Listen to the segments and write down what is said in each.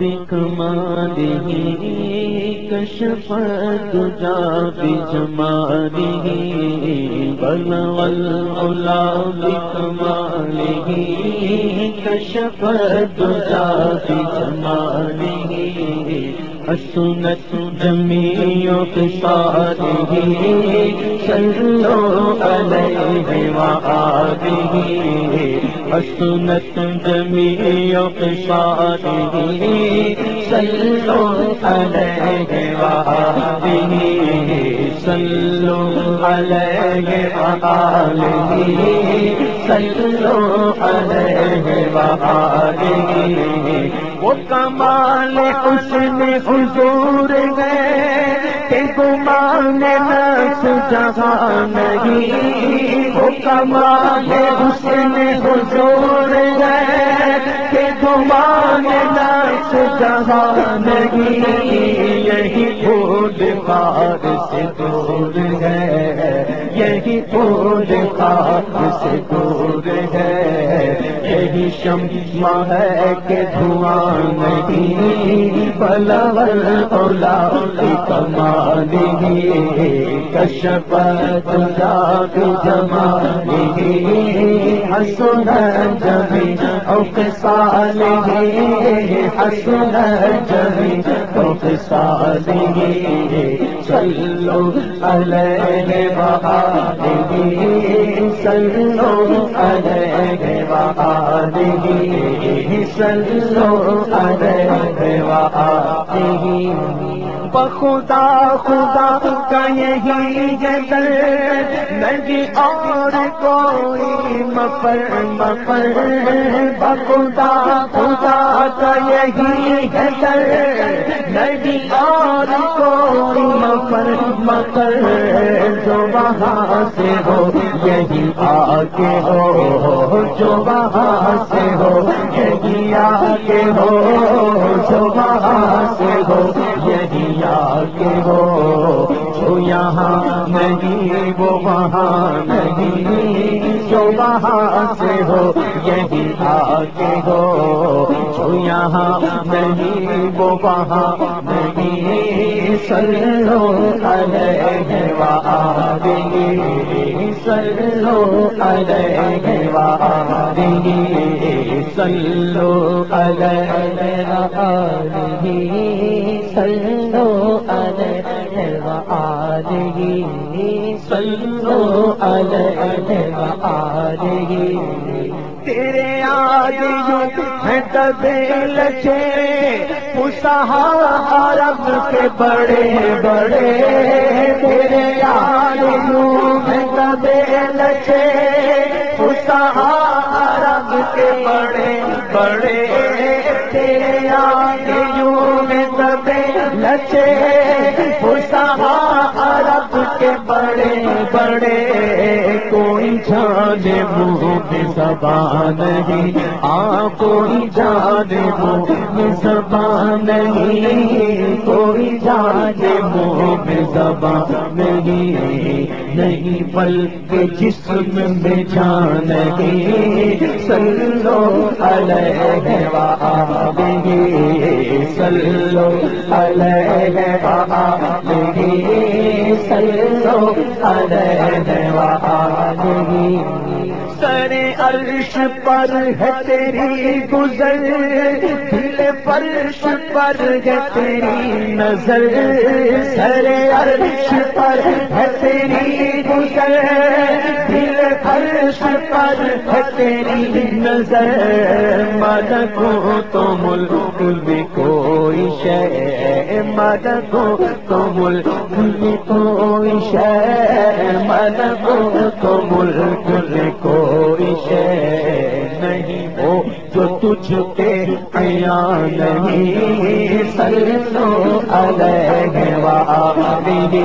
بکماله كشف الدجى بجماله بلغ العلا بكماله كشف الدجى بجماله حسنت جميع خصاله صلوا عليه وآله. حسنت جميع خصاله صلوا عليه وآله. صلوا عليه وآله. صلوا عليه وآله. وہ کمال اس نے حضور گئے کہ گمان نفس جہاں نہیں وہ کمال اس نے حضور گئے کہ گمان نفس جہاں نہیں، یہی پھول پار سے دور ہے، یہی پھول پار سے دور ہے، یہی شمع ہے کہ دھواں نہیں۔ اولا کمالی کشپ ذات جمالی حسن جمی اوک سالی حسن جمی اوک سالی چلو علیہ وآلہ سلو علیہ وآلہ سلو علیہ وآلہ بخدا، خدا کا یہی جدل نہیں اور کوئی مفر مفر بخدا، خدا کا یہی جدل نہیں اور کوئی مفر مکر جو وہاں سے ہو، یہی آگے ہو۔ جو وہاں سے ہو، یہی آگے ہو۔ جو وہاں سے ہو یہی آگے ہو، جو یہاں نہیں، وہ وہاں نہیں۔ جو وہاں سے ہو، یہی آگے ہو۔ جو یہاں نہیں، وہ وہاں نہیں۔ سلو علیہ وآلہ سلو علیہ وآلہ سلو علیہ سلو علیہ وآلہ سلو علیہ وآلہ تیرے آج میں دبے لچے مسہا عرب کے بڑے بڑے تیرے آج میں دبے لچے مسہا بڑے بڑے تیرے آج میں دبے لچے مسہا عرب کے بڑے بڑے کوئی جانے منہ زبان نہیں آ کوئی جانے منہ زبان نہیں، کوئی جانے منہ زبان نہیں۔ نہیں بلکہ جسم میں جان نہیں سلو علیہ وآلہ سلو علیہ وآلہ سلو علیہ وآلہ سر عرش پر ہے تیری گزر، دل فرش پر ہے تیری نظر۔ سر عرش پر ہے تیری گزر، دل فرش پر ہے تیری نظر۔ مد کو تو ملک میں کوئی شے مد کو تو ملک میں کوئی شے۔ مد کو تو ملک میں کوئی جو تجھ کے نہیں سلو علیہ وآلہ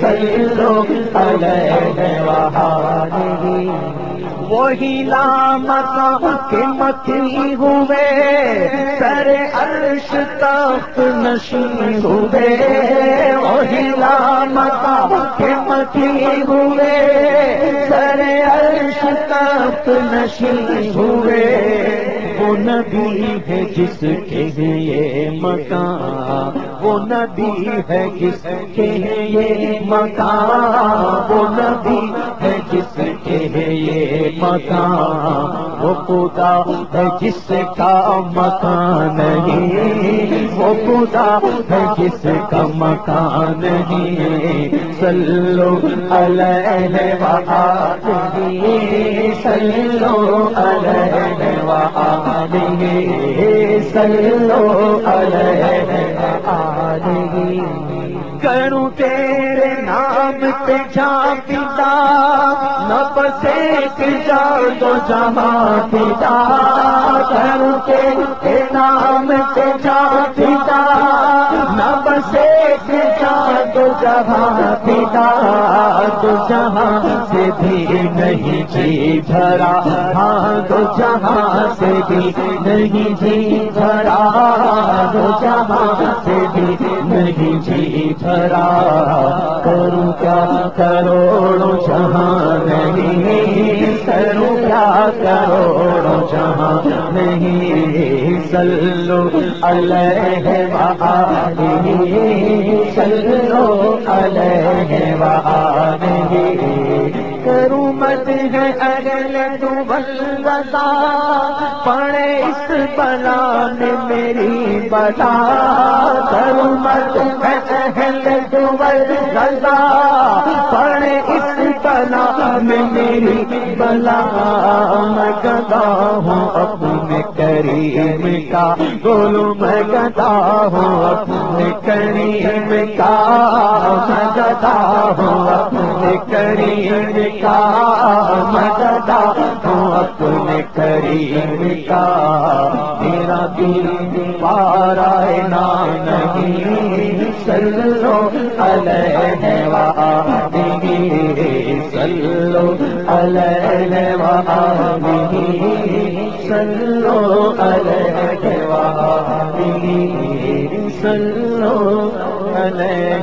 سلو علیہ وآلہ وہی لامت کے مکی ہوئے، سر عرش تخت نشین ہوئے۔ وہی لامت کے ساتھی ہوئے، سر عرش تخت نشین ہوئے۔ وہ نبی ہے جس کے یہ مکان وہ نبی ہے جس کے یہ مکان وہ نبی ہے جس کے یہ مکان وہ خدا ہے جس کا مکان نہیں، وہ خدا ہے جس کا مکان نہیں سلو علیہ وآلہ سلو علیہ وآلہ سلو علیہ نام جا پیتا نہ بسے جا تو جہاں پیتا کروں تیرے نام پہ جا پیتا نہ بسے جا تو جہاں پیتا تو جہاں سے بھی نہیں جی بھرا ہاں تو جہاں سے بھی نہیں جی بھرا۔ جہاں سے بھی نہیں جی بھرا کروں کیا کروڑوں جہاں نہیں کروں کیا کروڑوں جہاں نہیں سلو علیہ وآلہ سلو علیہ وآلہ کروں ہے اگل تو بلدا پڑے اس بلا میں میری بلا۔ کرومت ہے اگل تو بلدا پڑے اس بلا میں میری بلا۔ میں گدا ہوں اپنے کریم کا بولو میں گدا ہوں اپنے کریم کا میں گدا ہوں اپنے کریم کا مددا ہوں اپنے کریم کا میرا دل پارا نا نہیں سلو، علیہ وآلہ سلو، علیہ وآلہ سلو علیہ سلو علیہ